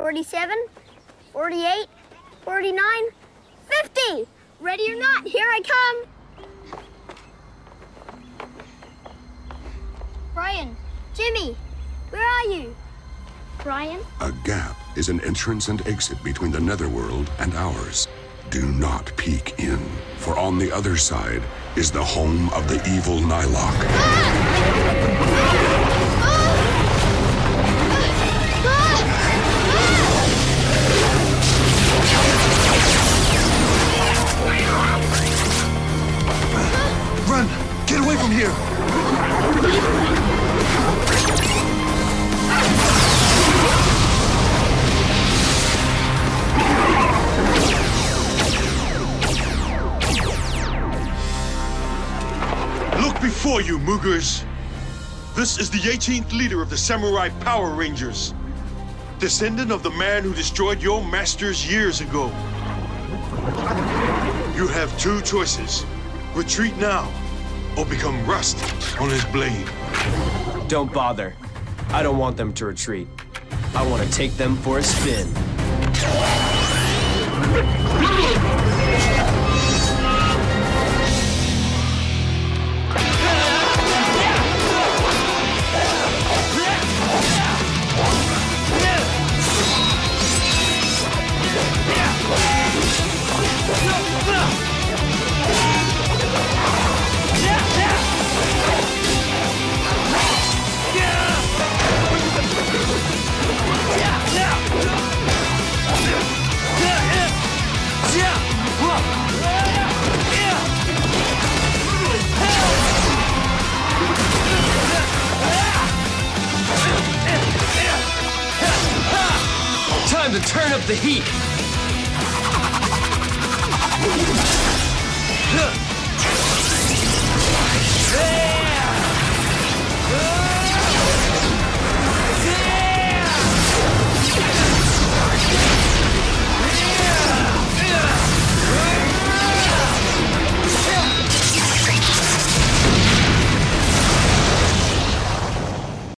47, 48, 49, 50. Ready or not, here I come. Brian, Jimmy, where are you? Brian? A gap is an entrance and exit between the netherworld and ours. Do not peek in, for on the other side is the home of the evil Nighlok. Run! Ah! From here! Look before you, Moogers! This is the 18th leader of the Samurai Power Rangers. Descendant of the man who destroyed your masters years ago. You have two choices. Retreat now, or become rust on his blade. Don't bother. I don't want them to retreat. I want to take them for a spin. Time to turn up the heat.